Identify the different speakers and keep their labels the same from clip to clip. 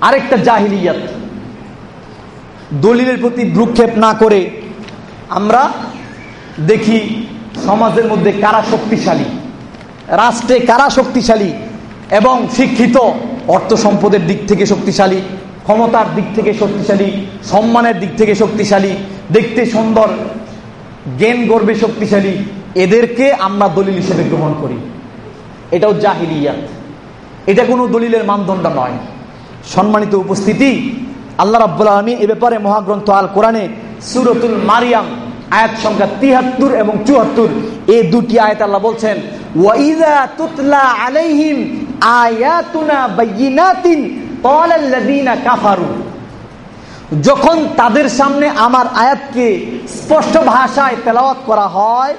Speaker 1: আরেকটা জাহিলিয়াত। দলিলের প্রতি ভ্রুক্ষেপ না করে আমরা দেখি সমাজের মধ্যে কারা শক্তিশালী, রাষ্ট্রে কারা শক্তিশালী এবং শিক্ষিত, অর্থ সম্পদের দিক থেকে শক্তিশালী, ক্ষমতার দিক থেকে শক্তিশালী, সম্মানের দিক থেকে শক্তিশালী, দেখতে সুন্দর, জ্ঞান গর্বে শক্তিশালী, এদেরকে আমরা দলিল হিসেবে গ্রহণ করি। এটাও জাহিলিয়াত। এটা কোনো দলিলের মানদণ্ড নয়। সম্মানিত উপস্থিতি। আল্লাহ রাব্বুল আলমী এ ব্যাপারে মহাগ্রন্থ আল কোরআনে সুরতুল মারিয়াম, আয়াত সংখ্যা তিহাত্তর এবং চুয়াত্তর এই দুটি আয়াত আল্লাহ বলছেন তুতলা যখন তাদের সামনে আমার আয়াতকে স্পষ্ট ভাষায় তেলাওয়াত করা হয়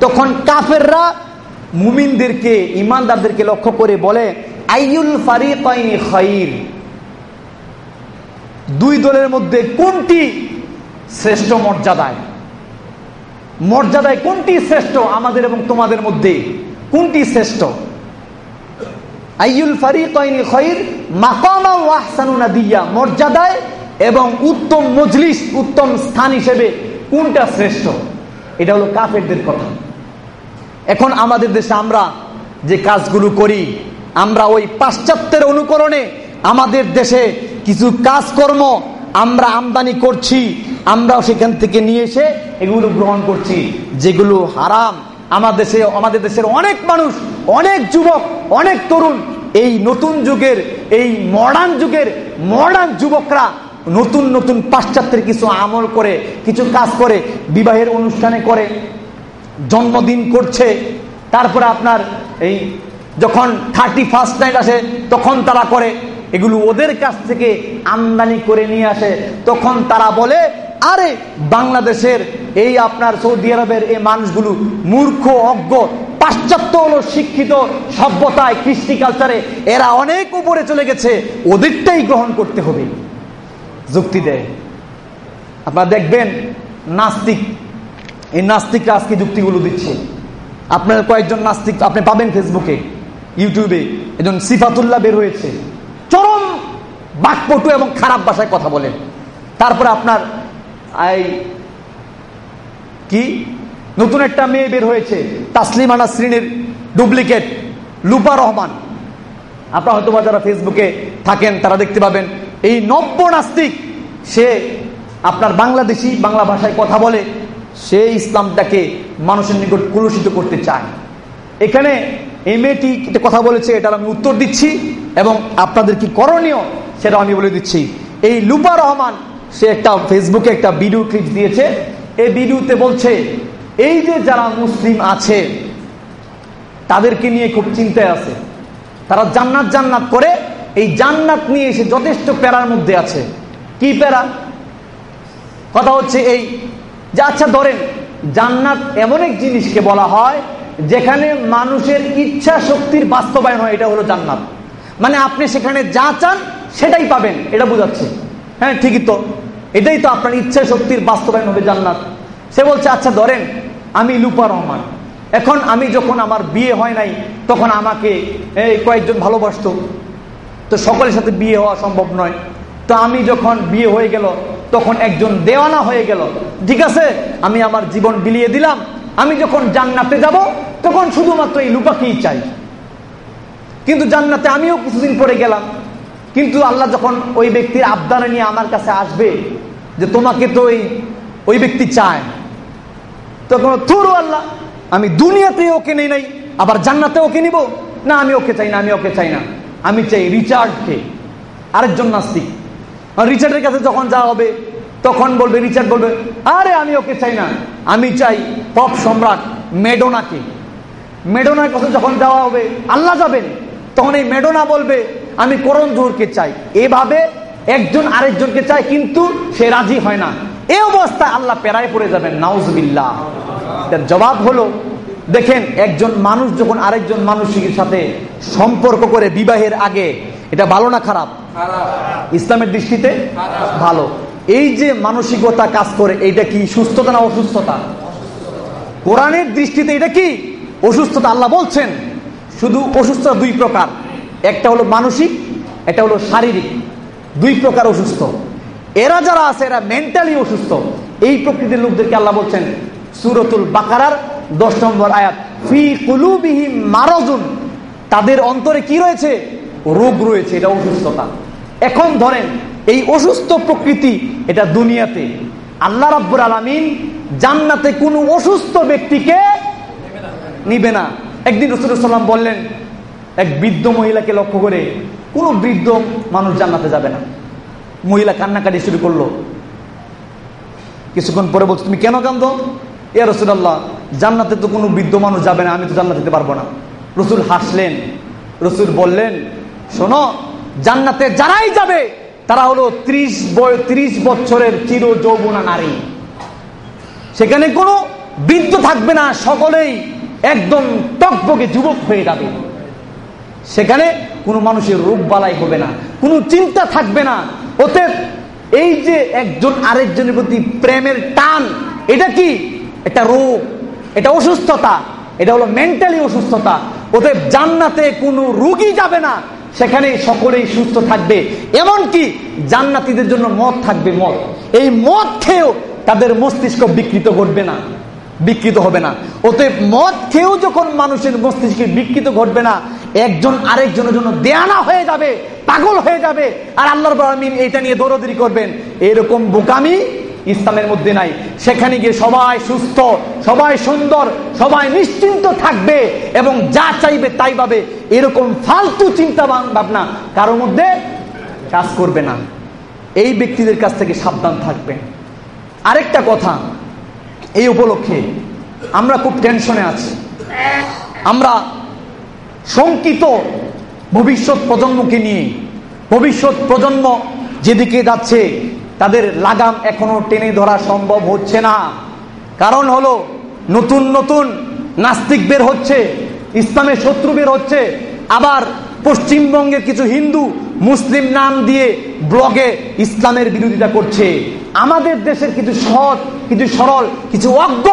Speaker 1: তখন কাফেররা মুমিনদেরকে, ইমানদারদেরকে লক্ষ্য করে বলে আইয়ুল ফারিকাইনি খাইর? দুই দলের মধ্যে কোনটি শ্রেষ্ঠ মর্যাদায়? মর্যাদায় কোনটি শ্রেষ্ঠ আমাদের এবং তোমাদের মধ্যে? কোনটি শ্রেষ্ঠ? আইয়ুল ফারিকাইনি খাইর মাকামা ওয়াহসানুনা দিয়া মর্যাদায় এবং উত্তম মজলিস, উত্তম স্থান হিসেবে কোনটা শ্রেষ্ঠ? এটা হলো কাফেরদের কথা। এখন আমাদের দেশে আমরা যে কাজগুলো করি আমরা ওই পাশ্চাত্যের অনুকরণে আমাদের দেশে কিছু কাজকর্ম আমরা আমদানি করছি, আমরাও সেখান থেকে নিয়ে এসে এগুলো গ্রহণ করছি, যেগুলো হারাম। আমাদের দেশে, আমাদের দেশের অনেক মানুষ, অনেক যুবক, অনেক তরুণ, এই নতুন যুগের, এই মডার্ন যুগের মডার্ন যুবকরা নতুন নতুন পাশ্চাত্যের কিছু আমল করে, কিছু কাজ করে, বিবাহের অনুষ্ঠানে করে, জন্মদিন করছে, তারপরে আপনার এই যখন থার্টি ফার্স্ট নাইট আসে, তখন তারা করে। এগুলো ওদের কাছ থেকে আমদানি করে নিয়ে আসে। তখন তারা বলে, আরে, বাংলাদেশের এই আপনার সৌদি আরবের এই মানুষগুলো মূর্খ, অজ্ঞ, পাশ্চাত্য হলো শিক্ষিত, সভ্যতায়, কৃষ্টি কালচারে এরা অনেক উপরে চলে গেছে। ওদেরটাই গ্রহণ করতে হবে। যুক্তি দেয়। আপনারা দেখবেন নাস্তিক, এই নাস্তিকরা আজকে যুক্তিগুলো দিচ্ছে। আপনার কয়েকজন নাস্তিক, আপনি পাবেন ফেসবুকে ইউটিউবে একজন সিফাতুল্লাহ বের হয়েছে। চরম বাকপটু এবং খারাপ ভাষায় কথা বলেন। তারপরে আপনার এই কি? নতুন একটা মেয়ে বের হয়েছে, তাসলিমানা শ্রেণির ডুপ্লিকেট লুপা রহমান। আপনারা হয়তো যারা ফেসবুকে থাকেন, তারা দেখতে পাবেন, এই নব্য নাস্তিক, সে আপনার বাংলাদেশি বাংলা ভাষায় কথা বলে, সে ইসলামটাকে মানুষের নিকট কুলুষিত করতে চায়। এখানে এই মেয়েটি কথা বলেছে, এটার আমি উত্তর দিচ্ছি এবং আপনাদের কি করণীয় সেটা আমি বলে দিচ্ছি। এই লুপা রহমান, সে একটা ফেসবুকে একটা ভিডিও ক্লিপ দিয়েছে। এই ভিডিওতে বলছে, এই যে যারা মুসলিম আছে, তাদেরকে নিয়ে খুব চিন্তায় আছে। তারা জান্নাত জান্নাত করে, এই জান্নাত নিয়ে এসে যথেষ্ট প্যারার মধ্যে আছে। কি প্যারা? কথা হচ্ছে এই যে আচ্ছা ধরেন, জান্নাত এমন এক জিনিসকে বলা হয় যেখানে মানুষের ইচ্ছা শক্তির বাস্তবায়ন হয়, এটা হলো জান্নাত। মানে আপনি সেখানে যা চান, সেটাই পাবেন, এটা বোঝাচ্ছে। হ্যাঁ ঠিকই তো। এটাই তো আপনার ইচ্ছা শক্তির বাস্তবায়ন হবে জান্নাত। সে বলছে আচ্ছা ধরেন, আমি লুপা রহমান। এখন আমি যখন আমার বিয়ে হয় নাই, তখন আমাকে, এই কয়েকজন ভালোবাসত। তো সকলের সাথে বিয়ে হওয়া সম্ভব নয়। তো আমি যখন বিয়ে হয়ে গেল, তখন একজন দেওয়ানা হয়ে গেল। ঠিক আছে? আমি আমার জীবন বিলিয়ে দিলাম আমি যখন জান্নাতে যাব, তখন শুধুমাত্র এই লুপাকেই চাই। কিন্তু জান্নাতে আমিও কিছুদিন পরে গেলাম। কিন্তু আল্লাহ যখন ওই ব্যক্তির আবদার নিয়ে আমার কাছে আসবে, যে তোমাকে তো ওই ওই ব্যক্তি চায়। তখন থুরু আল্লাহ, আমি দুনিয়াতে ওকে নেই নাই, আবার জান্নাতে ওকে নিব? না, আমি ওকে চাই না, আমি ওকে চাই না। আমি চাই রিচার্ডকে, আরেকজন নাস্তিক। রিচার্ডের কাছে যখন যাওয়া হবে, তখন বলবে, রিচার্ড বলবে, আরে আমি ওকে চাই না। আমি চাই পপ সম্রাট মেডোনাকে। মেডোনার কথা যখন যাওয়া হবে আল্লাহ যাবেন তখন এই মেডোনা বলবে আমি করণ জোহরকে চাই। এভাবে একজন আরেকজনকে চায় কিন্তু সে রাজি হয় না। এই অবস্থায় আল্লাহ পেরায় পড়ে যাবেন নাউজবিল্লাহ। জবাব হলো দেখেন একজন মানুষ যখন আরেকজন মানুষের সাথে সম্পর্ক করে বিবাহের আগে এটা ভালো না খারাপ? ইসলামের দৃষ্টিতে ভালো। এই যে মানসিকতা কাজ করে, এইটা কি সুস্থতা না অসুস্থতা? কোরআনের দৃষ্টিতে এটা কি? অসুস্থতা, আল্লাহ বলছেন, শুধু অসুস্থতা দুই প্রকার। একটা হলো মানসিক, একটা হলো শারীরিক। দুই প্রকার অসুস্থ। এরা যারা আছে, এরা মেন্টালি অসুস্থ। এই প্রকৃতির লোকদেরকে আল্লাহ বলছেন, সুরতুল বাকারার দশ নম্বর আয়াত, ফি কুলুবিহিম মারজুন। তাদের অন্তরে কি রয়েছে? রোগ রয়েছে, এটা অসুস্থতা। এখন ধরেন এই অসুস্থ প্রকৃতি এটা দুনিয়াতে। আল্লাহ রাব্বুর আলমিন জান্নাতে কোনো অসুস্থ ব্যক্তিকে নিবে না। একদিন রসুলাম বললেন, এক বৃদ্ধ মহিলাকে লক্ষ্য করে কোনো বৃদ্ধ মানুষ জান্নাতে যাবে না। মহিলা কান্নাকাটি শুরু করল। কিছুক্ষণ পরে বলছো, তুমি কেন কান্দ? এ রসুল্লাহ জান্নাতে তো কোনো বৃদ্ধ মানুষ যাবে না, আমি তো জান্নাত দিতে পারব না। রসুল হাসলেন। রসুল বললেন, শোনো, জান্নাতে যারাই যাবে তারা হলো ত্রিশ বয়, ত্রিশ বছরের চির যৌবনা নারী। সেখানে কোনো বৃদ্ধ থাকবে না, সকলেই একদম টকবকে যুবক হয়ে যাবে। সেখানে কোনো মানুষের রোগ বালাই হবে না, কোনো চিন্তা থাকবে না। ওতে এই যে একজন আরেকজনের প্রতি প্রেমের টান, এটা কি? এটা রোগ, এটা অসুস্থতা, এটা হলো মেন্টালি অসুস্থতা। ওতে জান্নাতে কোনো রুগী যাবে না সেখানে সকলেই সুস্থ থাকবে। এমনকি জান্নাতিদের জন্য মদ থাকবে মদ। এই মদ খেয়েও তাদের মস্তিষ্ক বিকৃত ঘটবে না, বিকৃত হবে না। ওতে মদ খেয়েও যখন মানুষের মস্তিষ্কে বিকৃত ঘটবে না, একজন আরেকজনের জন্য দেয়ানা হয়ে যাবে, পাগল হয়ে যাবে। আর আল্লাহর এটা নিয়ে দৌড়দৌড়ি করবেন। এরকম বোকামি ইসলামের মধ্যে নাই। সেখানে গিয়ে সবাই সুস্থ, সবাই সুন্দর, সবাই নিশ্চিন্ত থাকবে এবং যা চাইবে তাই পাবে। এরকম ফালতু চিন্তা ভাবনা কারোর মধ্যে কাজ করবে না। এই ব্যক্তিদের কাছ থেকে সাবধান থাকবে আরেকটা কথা, এই উপলক্ষে আমরা খুব টেনশনে আছি। আমরা শঙ্কিত ভবিষ্যৎ প্রজন্মকে নিয়ে। ভবিষ্যৎ প্রজন্ম যেদিকে যাচ্ছে তাদের লাগাম এখনও টেনে ধরা সম্ভব হচ্ছে না। কারণ হলো, নতুন নতুন নাস্তিক বের হচ্ছে, ইসলামের শত্রু বের হচ্ছে, আবার পশ্চিমবঙ্গের কিছু হিন্দু মুসলিম নাম দিয়ে ব্লগে ইসলামের বিরোধিতা করছে। আমাদের দেশের কিছু সৎ, কিছু সরল, কিছু অজ্ঞ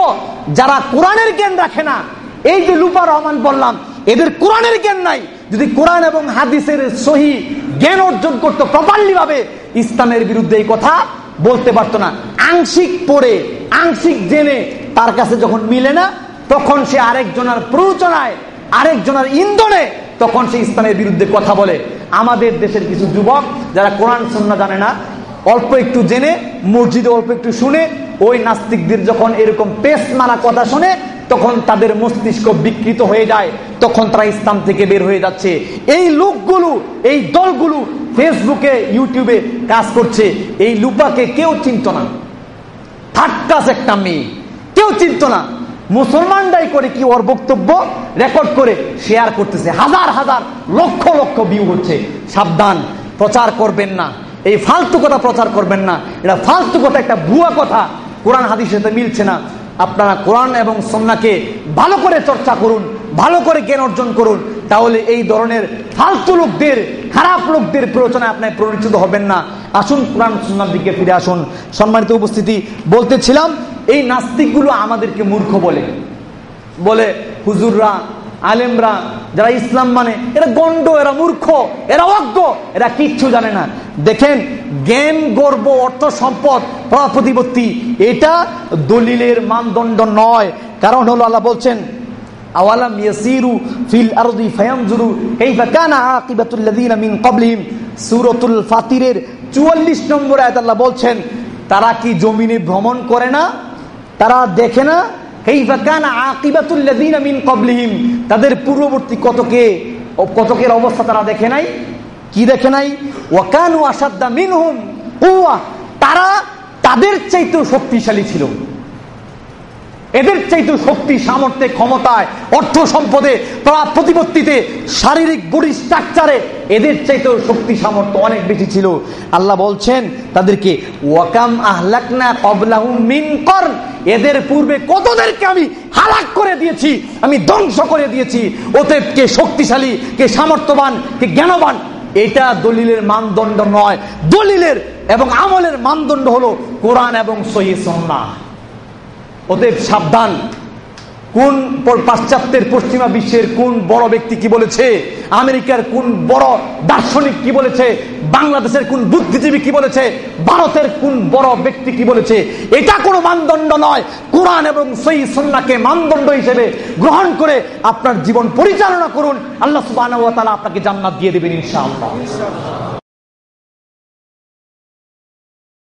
Speaker 1: যারা কোরআনের জ্ঞান রাখে না, এই যে লুপা রহমান বললাম, এদের কোরআনের জ্ঞান নাই। যদি কোরআন এবং হাদিসের সহি জ্ঞান অর্জন করতো প্রপারলি ভাবে, ইসলামের বিরুদ্ধে এই কথা বলতে পারতো না। আংশিক পড়ে, আংশিক জেনে তার কাছে যখন মিলে না, তখন সে আরেকজনের প্ররোচনায়, আরেকজনের ইন্ধনে তখন সে ইসলামের বিরুদ্ধে কথা বলে। আমাদের দেশের কিছু যুবক যারা কোরআন সন্না জানে না, অল্প একটু জেনে, মসজিদে অল্প একটু শুনে, ওই নাস্তিকদের যখন এরকম পেস মারা কথা শুনে তখন তাদের মস্তিষ্ক বিকৃত হয়ে যায়, তখন তারা ইসলাম থেকে বের হয়ে যাচ্ছে। এই লোকগুলো, এই দলগুলো ফেসবুকে, ইউটিউবে কাজ করছে। এই লুপাকে কেউ চিনত না। থার্ড ক্লাস একটা মেয়ে। কেউ চিনত না। মুসলমানরাই করে কি ওর বক্তব্য রেকর্ড করে শেয়ার করতেছে। হাজার হাজার, লক্ষ লক্ষ ভিউ হচ্ছে। সাবধান, প্রচার করবেন না। এই ফালতু কথা প্রচার করবেন না। এটা ফালতু কথা, একটা ভুয়া কথা। কোরআন, হাদিসের সাথে মিলছে না। আপনারা কোরআন এবং সন্নাকে ভালো করে চর্চা করুন, ভালো করে জ্ঞান অর্জন করুন, তাহলে এই ধরনের ফালতু লোকদের, খারাপ লোকদের প্ররোচনায় আপনার পরিচিত হবেন না। আসুন কোরআন সন্ন্যার দিকে ফিরে আসুন। সম্মানিত উপস্থিতি, বলতেছিলাম, এই নাস্তিকগুলো আমাদেরকে মূর্খ বলে। বলে হুজুররা, আলেমরা, যারা ইসলাম মানে এরা গন্ড এরা মূর্খ, এরা অজ্ঞ, এরা কিচ্ছু জানে না। দেখেন, জ্ঞান, গর্ব, অর্থ, সম্পদ, প্রতিপত্তি, এটা দলিলের মানদণ্ড নয়। কারণ হলো আল্লাহ বলছেন ফিল আকিবাতুল লাযিনা ক্বাবলিহিম। সূরাতুল ফাতিরের 44 নম্বর বলছেন, তারা কি জমিনে ভ্রমণ করে না? তারা দেখে না? তাদের পূর্ববর্তী কতকে, কতকের অবস্থা তারা দেখে নাই? কি দেখে নাই? ওয়াকানু আসাদ্দা মিনহুম কুয়া তারা তাদের চাইতেও শক্তিশালী ছিল। এদের চাইতে শক্তি, সামর্থ্যে, ক্ষমতায়, অর্থ সম্পদে প্রতিপত্তিতে, শারীরিক বডি স্ট্রাকচারে এদের চাইতেও শক্তি, সামর্থ্য অনেক বেশি ছিল। আল্লাহ বলছেন, তাদেরকে ওয়াকাম আহলাকনা কবলাহু মিন কর এদের পূর্বে কতদেরকে আমি হালাক করে দিয়েছি, আমি ধ্বংস করে দিয়েছি ওতে কে শক্তিশালী, কে সামর্থ্যবান, কে জ্ঞানবান এটা দলিলের মানদণ্ড নয়। দলিলের এবং আমলের মানদণ্ড হলো কোরআন এবং সহি সন্না অতএব সাবধান। কোন পাশ্চাত্যের পশ্চিমা বিশ্বের কোন বড় ব্যক্তি কি বলেছে? আমেরিকার কোন বড় দার্শনিক কি বলেছে? বাংলাদেশের কোন বুদ্ধিজীবী কি বলেছে? ভারতের কোন বড় ব্যক্তি কি বলেছে? এটা কোনো মানদণ্ড নয়। কোরআন এবং সই সন্নাকে মানদণ্ড হিসেবে গ্রহণ করে আপনার জীবন পরিচালনা করুন। আল্লাহ সুবাহ আপনাকে জান্নাত দিয়ে দেবেন ইনশাআল্লাহ।